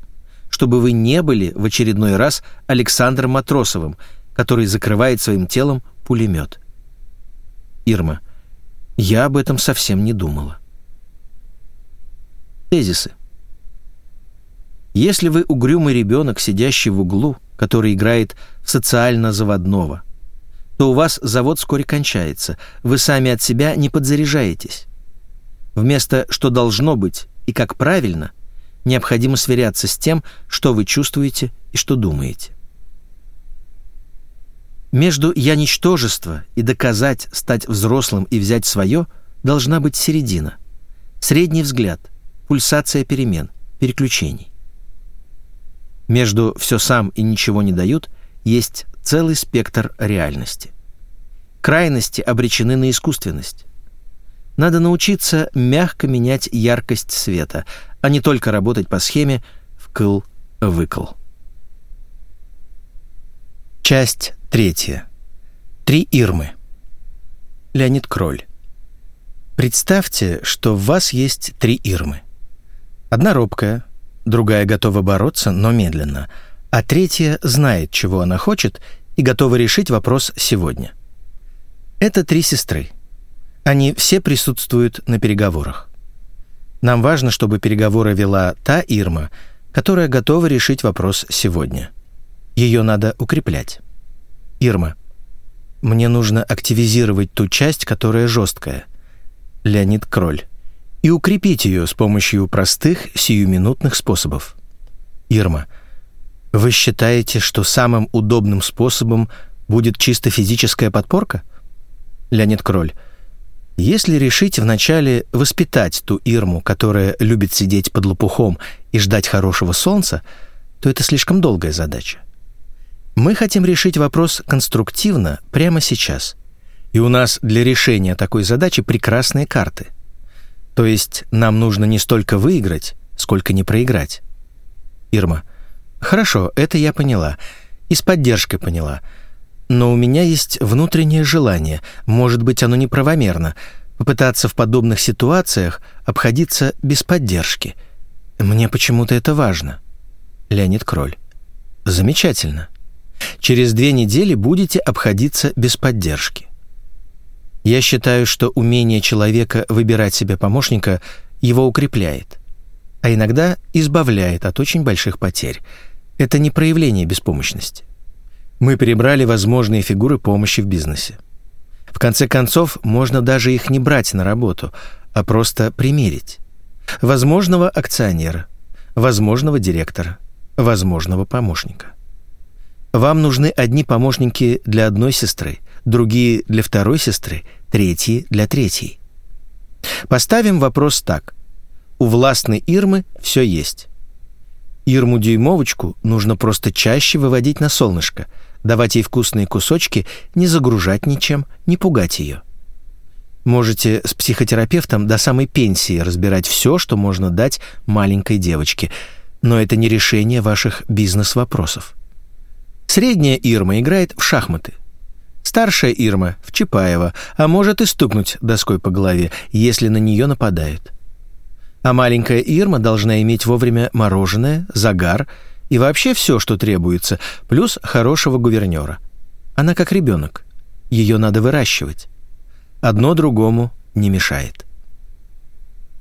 чтобы вы не были в очередной раз Александром Матросовым, который закрывает своим телом пулемет. Ирма. Я об этом совсем не думала. Тезисы. Если вы угрюмый ребенок, сидящий в углу, который играет в социально-заводного, то у вас завод вскоре кончается, вы сами от себя не подзаряжаетесь. Вместо «что должно быть» и «как правильно» необходимо сверяться с тем, что вы чувствуете и что думаете. Между «я ничтожество» и «доказать, стать взрослым и взять свое» должна быть середина. Средний взгляд, пульсация перемен, переключений. Между «все сам» и «ничего не дают» есть целый спектр реальности. Крайности обречены на искусственность. Надо научиться мягко менять яркость света, а не только работать по схеме «вкл-выкл». Часть третья. Три Ирмы. Леонид Кроль. Представьте, что в вас есть три Ирмы. Одна робкая, другая готова бороться, но медленно, а третья знает, чего она хочет и готова решить вопрос сегодня. Это три сестры. Они все присутствуют на переговорах. Нам важно, чтобы переговоры вела та Ирма, которая готова решить вопрос сегодня. Ее надо укреплять. Ирма. Мне нужно активизировать ту часть, которая жесткая. Леонид Кроль. И укрепить ее с помощью простых сиюминутных способов. Ирма. Вы считаете, что самым удобным способом будет чисто физическая подпорка? Леонид Кроль. Если решить вначале воспитать ту Ирму, которая любит сидеть под лопухом и ждать хорошего солнца, то это слишком долгая задача. Мы хотим решить вопрос конструктивно прямо сейчас. И у нас для решения такой задачи прекрасные карты. То есть нам нужно не столько выиграть, сколько не проиграть. Ирма. Хорошо, это я поняла. И с поддержкой поняла. Но у меня есть внутреннее желание, может быть, оно неправомерно, попытаться в подобных ситуациях обходиться без поддержки. Мне почему-то это важно. Леонид Кроль. Замечательно. Через две недели будете обходиться без поддержки. Я считаю, что умение человека выбирать себе помощника его укрепляет, а иногда избавляет от очень больших потерь. Это не проявление беспомощности. Мы перебрали возможные фигуры помощи в бизнесе. В конце концов, можно даже их не брать на работу, а просто примерить. Возможного акционера, возможного директора, возможного помощника. Вам нужны одни помощники для одной сестры, другие для второй сестры, третьи для третьей. Поставим вопрос так. У властной Ирмы все есть. Ирму-дюймовочку нужно просто чаще выводить на солнышко, давать ей вкусные кусочки, не загружать ничем, не пугать ее. Можете с психотерапевтом до самой пенсии разбирать все, что можно дать маленькой девочке, но это не решение ваших бизнес-вопросов. Средняя Ирма играет в шахматы. Старшая Ирма в Чапаева, а может и стукнуть доской по голове, если на нее нападают. А маленькая Ирма должна иметь вовремя мороженое, загар и вообще все, что требуется, плюс хорошего гувернера. Она как ребенок. Ее надо выращивать. Одно другому не мешает.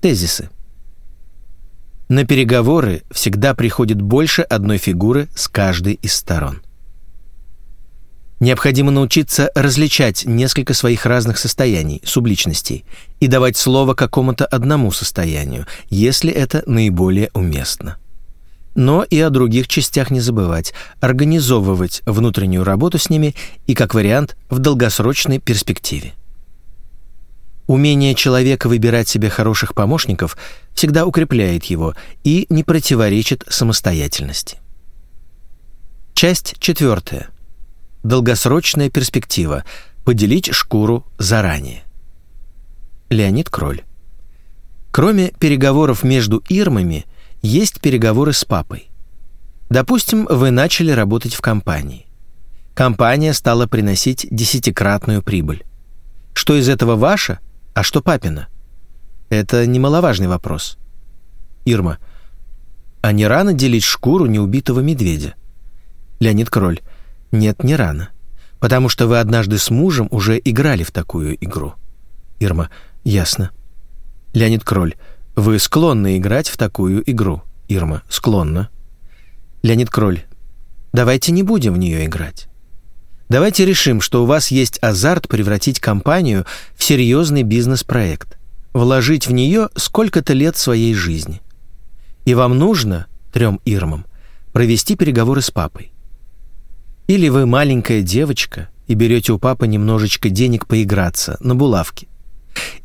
Тезисы. На переговоры всегда приходит больше одной фигуры с каждой из сторон. Необходимо научиться различать несколько своих разных состояний, субличностей, и давать слово какому-то одному состоянию, если это наиболее уместно. Но и о других частях не забывать, организовывать внутреннюю работу с ними и, как вариант, в долгосрочной перспективе. Умение человека выбирать себе хороших помощников всегда укрепляет его и не противоречит самостоятельности. Часть четвертая. Долгосрочная перспектива. Поделить шкуру заранее. Леонид Кроль. Кроме переговоров между Ирмами, есть переговоры с папой. Допустим, вы начали работать в компании. Компания стала приносить десятикратную прибыль. Что из этого ваше, а что папина? Это немаловажный вопрос. Ирма. А не рано делить шкуру неубитого медведя? Леонид Кроль. Нет, не рано. Потому что вы однажды с мужем уже играли в такую игру. Ирма. Ясно. Леонид Кроль. Вы склонны играть в такую игру. Ирма. Склонна. Леонид Кроль. Давайте не будем в нее играть. Давайте решим, что у вас есть азарт превратить компанию в серьезный бизнес-проект, вложить в нее сколько-то лет своей жизни. И вам нужно, трем Ирмам, провести переговоры с папой. Или вы маленькая девочка и берете у папы немножечко денег поиграться на булавке.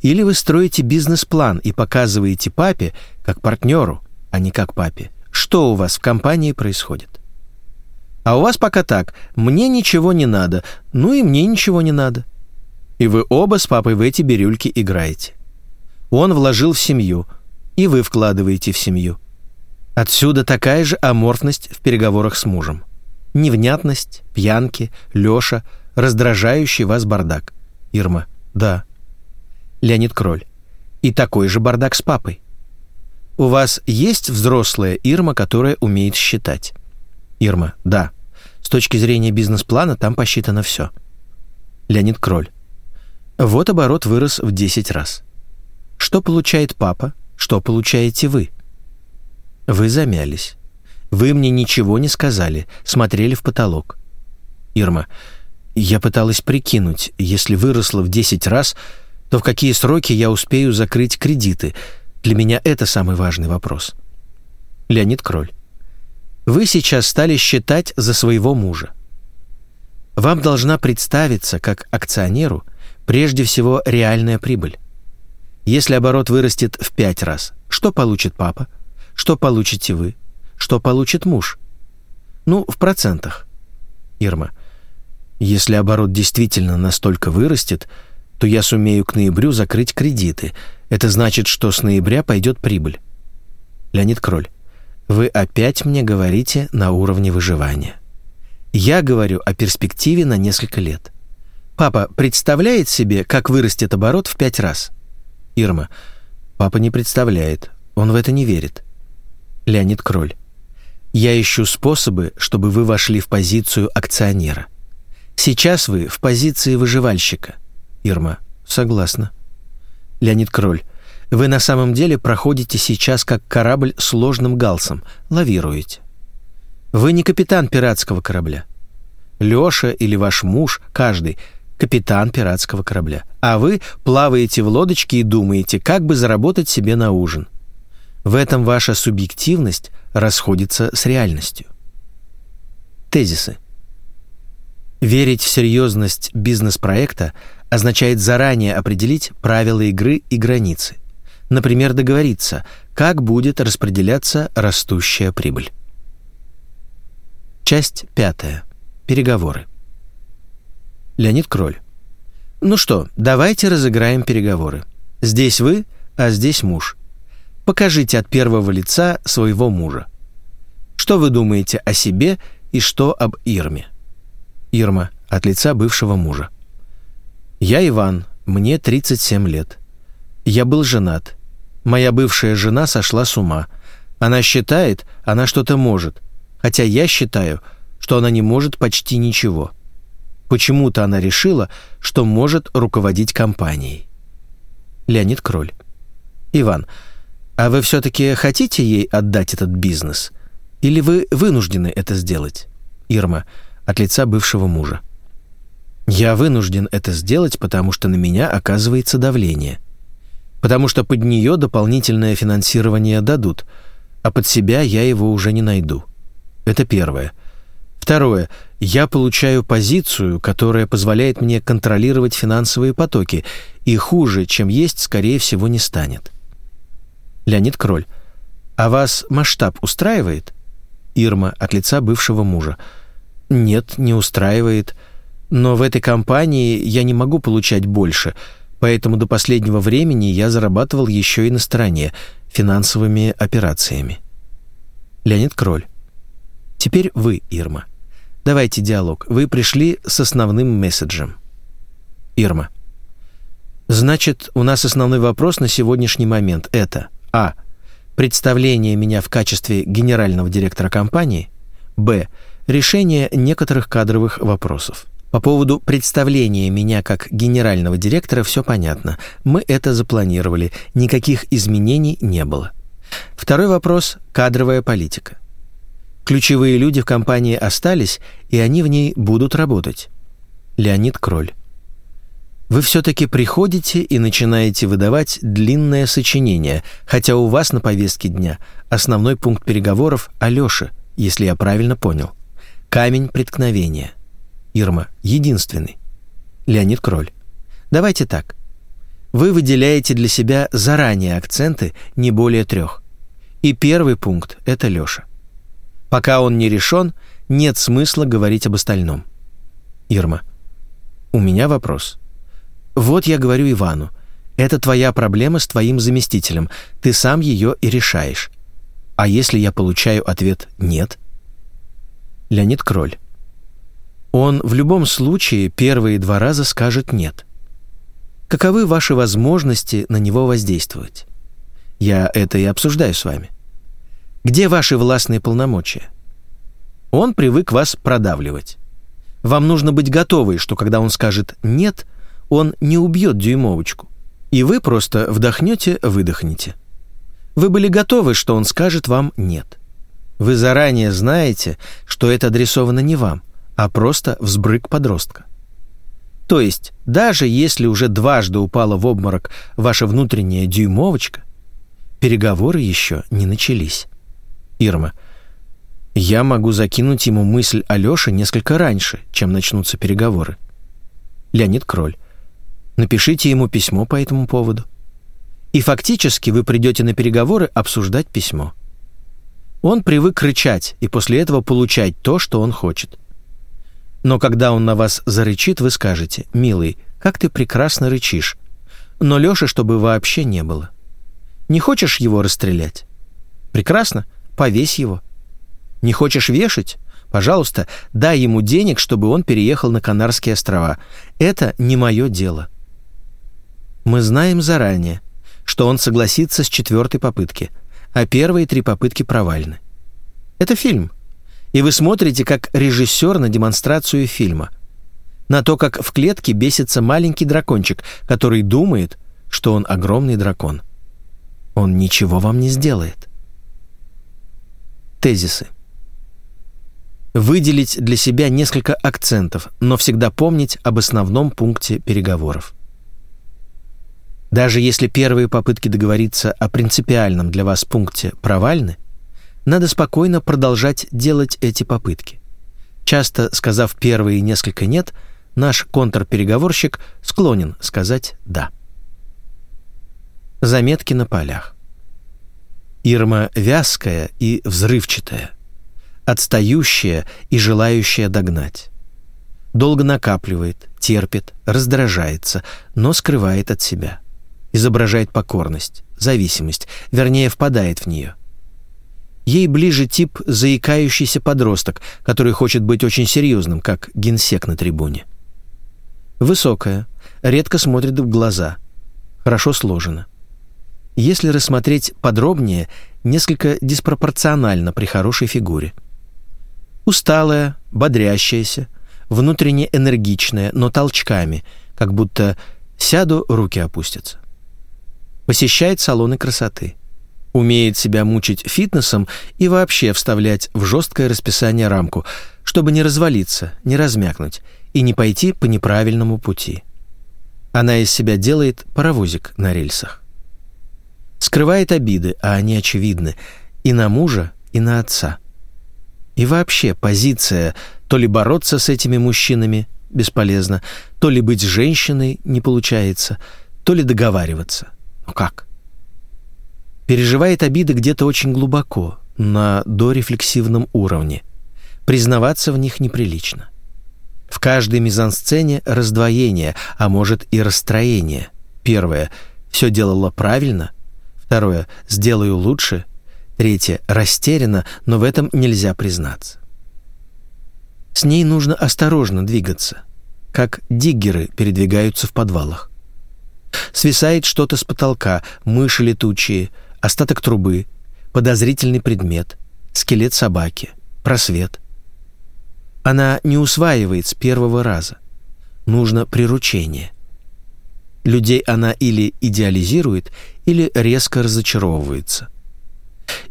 Или вы строите бизнес-план и показываете папе, как партнеру, а не как папе, что у вас в компании происходит. А у вас пока так, мне ничего не надо, ну и мне ничего не надо. И вы оба с папой в эти бирюльки играете. Он вложил в семью, и вы вкладываете в семью. Отсюда такая же аморфность в переговорах с мужем невнятность, пьянки, Лёша, раздражающий вас бардак. Ирма. Да. Леонид Кроль. И такой же бардак с папой. У вас есть взрослая Ирма, которая умеет считать? Ирма. Да. С точки зрения бизнес-плана там посчитано все. Леонид Кроль. Вот оборот вырос в 10 раз. Что получает папа, что получаете вы? Вы замялись. Вы мне ничего не сказали, смотрели в потолок. Ирма, я пыталась прикинуть, если выросла в 10 раз, то в какие сроки я успею закрыть кредиты? Для меня это самый важный вопрос. Леонид Кроль. Вы сейчас стали считать за своего мужа. Вам должна представиться, как акционеру, прежде всего реальная прибыль. Если оборот вырастет в 5 раз, что получит папа? Что получите вы? что получит муж? Ну, в процентах. Ирма. Если оборот действительно настолько вырастет, то я сумею к ноябрю закрыть кредиты. Это значит, что с ноября пойдет прибыль. Леонид Кроль. Вы опять мне говорите на уровне выживания. Я говорю о перспективе на несколько лет. Папа представляет себе, как вырастет оборот в пять раз? Ирма. Папа не представляет. Он в это не верит. Леонид Кроль. Я ищу способы, чтобы вы вошли в позицию акционера. Сейчас вы в позиции выживальщика. Ирма. Согласна. Леонид Кроль. Вы на самом деле проходите сейчас как корабль с ложным галсом, лавируете. Вы не капитан пиратского корабля. Лёша или ваш муж, каждый, капитан пиратского корабля. А вы плаваете в лодочке и думаете, как бы заработать себе на ужин. В этом ваша субъективность расходится с реальностью. Тезисы. Верить в серьезность бизнес-проекта означает заранее определить правила игры и границы. Например, договориться, как будет распределяться растущая прибыль. Часть пятая. Переговоры. Леонид Кроль. Ну что, давайте разыграем переговоры. Здесь вы, а здесь муж. Покажите от первого лица своего мужа. Что вы думаете о себе и что об Ирме? Ирма от лица бывшего мужа. Я Иван, мне 37 лет. Я был женат. Моя бывшая жена сошла с ума. Она считает, она что-то может, хотя я считаю, что она не может почти ничего. Почему-то она решила, что может руководить компанией. Леонид Кроль. Иван, а вы все-таки хотите ей отдать этот бизнес? Или вы вынуждены это сделать? Ирма от лица бывшего мужа. Я вынужден это сделать, потому что на меня оказывается давление. Потому что под нее дополнительное финансирование дадут, а под себя я его уже не найду. Это первое. Второе. Я получаю позицию, которая позволяет мне контролировать финансовые потоки, и хуже, чем есть, скорее всего, не станет. Леонид Кроль. А вас масштаб устраивает? Ирма от лица бывшего мужа. Нет, не устраивает. Но в этой компании я не могу получать больше, поэтому до последнего времени я зарабатывал еще и на стороне, финансовыми операциями. Леонид Кроль. Теперь вы, Ирма. Давайте диалог. Вы пришли с основным месседжем. Ирма. Значит, у нас основной вопрос на сегодняшний момент это а. Представление меня в качестве генерального директора компании. Б. Решение некоторых кадровых вопросов. По поводу представления меня как генерального директора все понятно. Мы это запланировали, никаких изменений не было. Второй вопрос – кадровая политика. Ключевые люди в компании остались, и они в ней будут работать. Леонид Кроль. Вы все-таки приходите и начинаете выдавать длинное сочинение, хотя у вас на повестке дня основной пункт переговоров Лёше, если я правильно понял. Камень преткновения. Ирма, единственный. Леонид Кроль. Давайте так. Вы выделяете для себя заранее акценты не более трех. И первый пункт – это Лёша. Пока он не решен, нет смысла говорить об остальном. Ирма. У меня вопрос. Вот я говорю Ивану. Это твоя проблема с твоим заместителем. Ты сам ее и решаешь. А если я получаю ответ «нет»? Леонид Кроль. Он в любом случае первые два раза скажет «нет». Каковы ваши возможности на него воздействовать? Я это и обсуждаю с вами. Где ваши властные полномочия? Он привык вас продавливать. Вам нужно быть готовы, что когда он скажет «нет», он не убьет дюймовочку. И вы просто вдохнете, выдохнете. Вы были готовы, что он скажет вам «нет». Вы заранее знаете, что это адресовано не вам, а просто взбрык подростка. То есть, даже если уже дважды упала в обморок ваша внутренняя дюймовочка, переговоры еще не начались. Ирма. Я могу закинуть ему мысль о Лёше несколько раньше, чем начнутся переговоры. Леонид Кроль. Напишите ему письмо по этому поводу. И фактически вы придете на переговоры обсуждать письмо. Он привык рычать и после этого получать то, что он хочет. Но когда он на вас зарычит, вы скажете, «Милый, как ты прекрасно рычишь». Но Лёши чтобы вообще не было. Не хочешь его расстрелять? Прекрасно повесь его. Не хочешь вешать? Пожалуйста, дай ему денег, чтобы он переехал на Канарские острова. Это не мое дело. Мы знаем заранее, что он согласится с четвертой попытки, а первые три попытки провальны. Это фильм. И вы смотрите как режиссер на демонстрацию фильма. На то, как в клетке бесится маленький дракончик, который думает, что он огромный дракон. Он ничего вам не сделает. Тезисы. Выделить для себя несколько акцентов, но всегда помнить об основном пункте переговоров. Даже если первые попытки договориться о принципиальном для вас пункте провальны, надо спокойно продолжать делать эти попытки. Часто, сказав первые несколько «нет», наш контрпереговорщик склонен сказать «да». Заметки на полях. Ирма вязкая и взрывчатая, отстающая и желающая догнать. Долго накапливает, терпит, раздражается, но скрывает от себя. Изображает покорность, зависимость, вернее, впадает в нее – Ей ближе тип заикающийся подросток, который хочет быть очень серьезным, как генсек на трибуне. Высокая, редко смотрит в глаза, хорошо сложена. Если рассмотреть подробнее, несколько диспропорционально при хорошей фигуре. Усталая, бодрящаяся, внутренне энергичная, но толчками, как будто «сяду, руки опустятся». Посещает салоны красоты – умеет себя мучить фитнесом и вообще вставлять в жесткое расписание рамку, чтобы не развалиться, не размякнуть и не пойти по неправильному пути. Она из себя делает паровозик на рельсах. Скрывает обиды, а они очевидны, и на мужа, и на отца. И вообще позиция то ли бороться с этими мужчинами бесполезно, то ли быть женщиной не получается, то ли договариваться. Ну как? Переживает обиды где-то очень глубоко, на дорефлексивном уровне. Признаваться в них неприлично. В каждой мизансцене раздвоение, а может и расстроение. Первое – все делала правильно. Второе – сделаю лучше. Третье – растеряна, но в этом нельзя признаться. С ней нужно осторожно двигаться, как диггеры передвигаются в подвалах. Свисает что-то с потолка, мыши летучие – остаток трубы, подозрительный предмет, скелет собаки, просвет. Она не усваивает с первого раза. Нужно приручение. Людей она или идеализирует, или резко разочаровывается.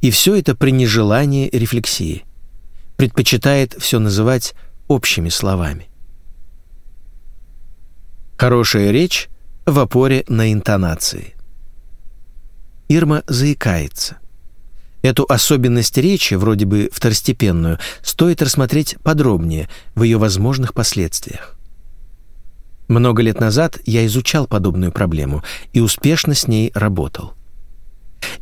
И все это при нежелании рефлексии. Предпочитает все называть общими словами. Хорошая речь в опоре на интонации. Ирма заикается. Эту особенность речи, вроде бы второстепенную, стоит рассмотреть подробнее в ее возможных последствиях. Много лет назад я изучал подобную проблему и успешно с ней работал.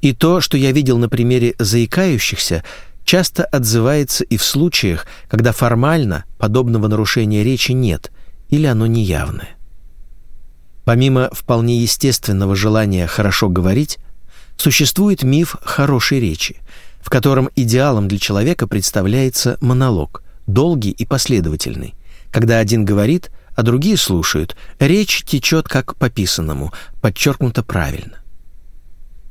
И то, что я видел на примере заикающихся, часто отзывается и в случаях, когда формально подобного нарушения речи нет или оно неявное. Помимо вполне естественного желания хорошо говорить, Существует миф хорошей речи, в котором идеалом для человека представляется монолог, долгий и последовательный. Когда один говорит, а другие слушают, речь течет как по писанному, подчеркнуто правильно.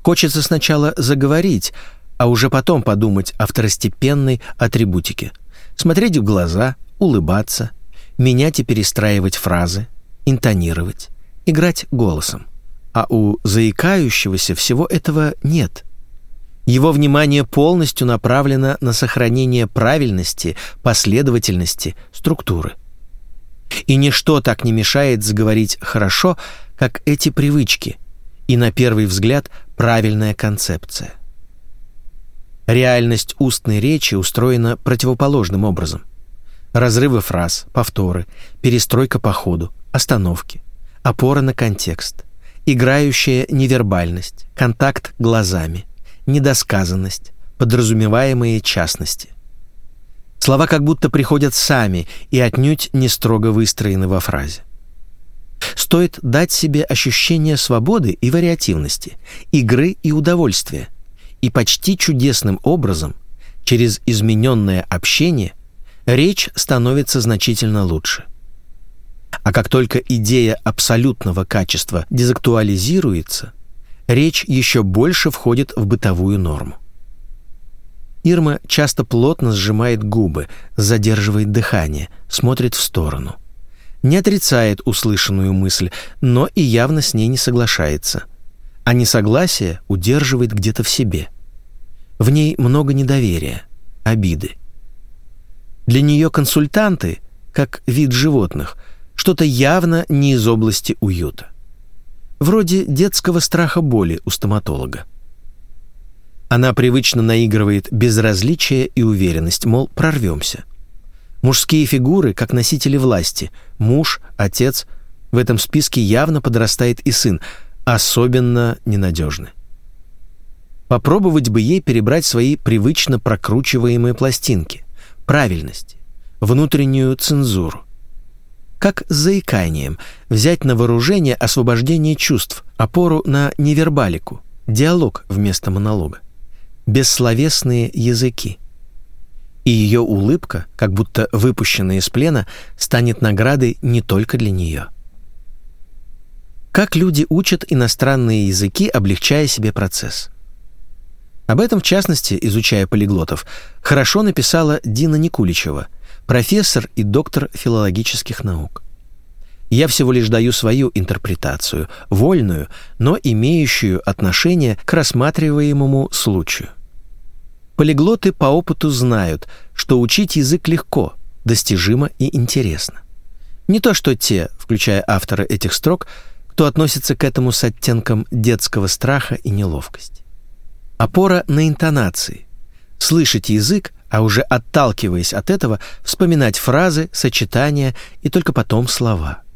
Хочется сначала заговорить, а уже потом подумать о второстепенной атрибутике. Смотреть в глаза, улыбаться, менять и перестраивать фразы, интонировать, играть голосом а у заикающегося всего этого нет. Его внимание полностью направлено на сохранение правильности, последовательности, структуры. И ничто так не мешает заговорить хорошо, как эти привычки и, на первый взгляд, правильная концепция. Реальность устной речи устроена противоположным образом. Разрывы фраз, повторы, перестройка по ходу, остановки, опора на контекст – играющая невербальность, контакт глазами, недосказанность, подразумеваемые частности. Слова как будто приходят сами и отнюдь не строго выстроены во фразе. Стоит дать себе ощущение свободы и вариативности, игры и удовольствия, и почти чудесным образом, через измененное общение, речь становится значительно лучше. А как только идея абсолютного качества дезактуализируется, речь еще больше входит в бытовую норму. Ирма часто плотно сжимает губы, задерживает дыхание, смотрит в сторону. Не отрицает услышанную мысль, но и явно с ней не соглашается. А несогласие удерживает где-то в себе. В ней много недоверия, обиды. Для нее консультанты, как вид животных, что-то явно не из области уюта. Вроде детского страха боли у стоматолога. Она привычно наигрывает безразличие и уверенность, мол, прорвемся. Мужские фигуры, как носители власти, муж, отец, в этом списке явно подрастает и сын, особенно ненадежны. Попробовать бы ей перебрать свои привычно прокручиваемые пластинки, правильности, внутреннюю цензуру. Как заиканием взять на вооружение освобождение чувств, опору на невербалику, диалог вместо монолога бессловесные языки. И ее улыбка, как будто выпущенная из плена, станет наградой не только для нее. Как люди учат иностранные языки, облегчая себе процесс? Об этом, в частности, изучая полиглотов, хорошо написала Дина Никуличева, профессор и доктор филологических наук. Я всего лишь даю свою интерпретацию, вольную, но имеющую отношение к рассматриваемому случаю. Полиглоты по опыту знают, что учить язык легко, достижимо и интересно. Не то что те, включая автора этих строк, кто относится к этому с оттенком детского страха и неловкости. Опора на интонации. Слышать язык, а уже отталкиваясь от этого, вспоминать фразы, сочетания и только потом слова –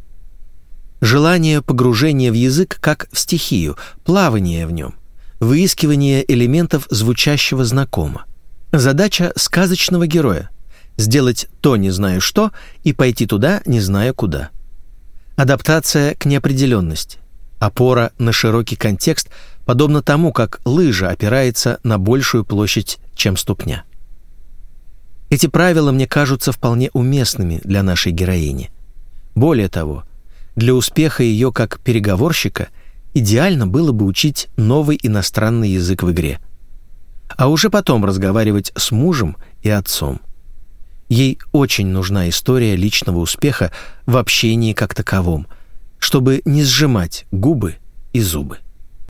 Желание погружения в язык как в стихию, плавание в нем, выискивание элементов звучащего знакомо. Задача сказочного героя — сделать то не знаю что и пойти туда не зная куда. Адаптация к неопределенности, опора на широкий контекст, подобно тому, как лыжа опирается на большую площадь, чем ступня. Эти правила мне кажутся вполне уместными для нашей героини. Более того — для успеха ее как переговорщика идеально было бы учить новый иностранный язык в игре. А уже потом разговаривать с мужем и отцом. Ей очень нужна история личного успеха в общении как таковом, чтобы не сжимать губы и зубы.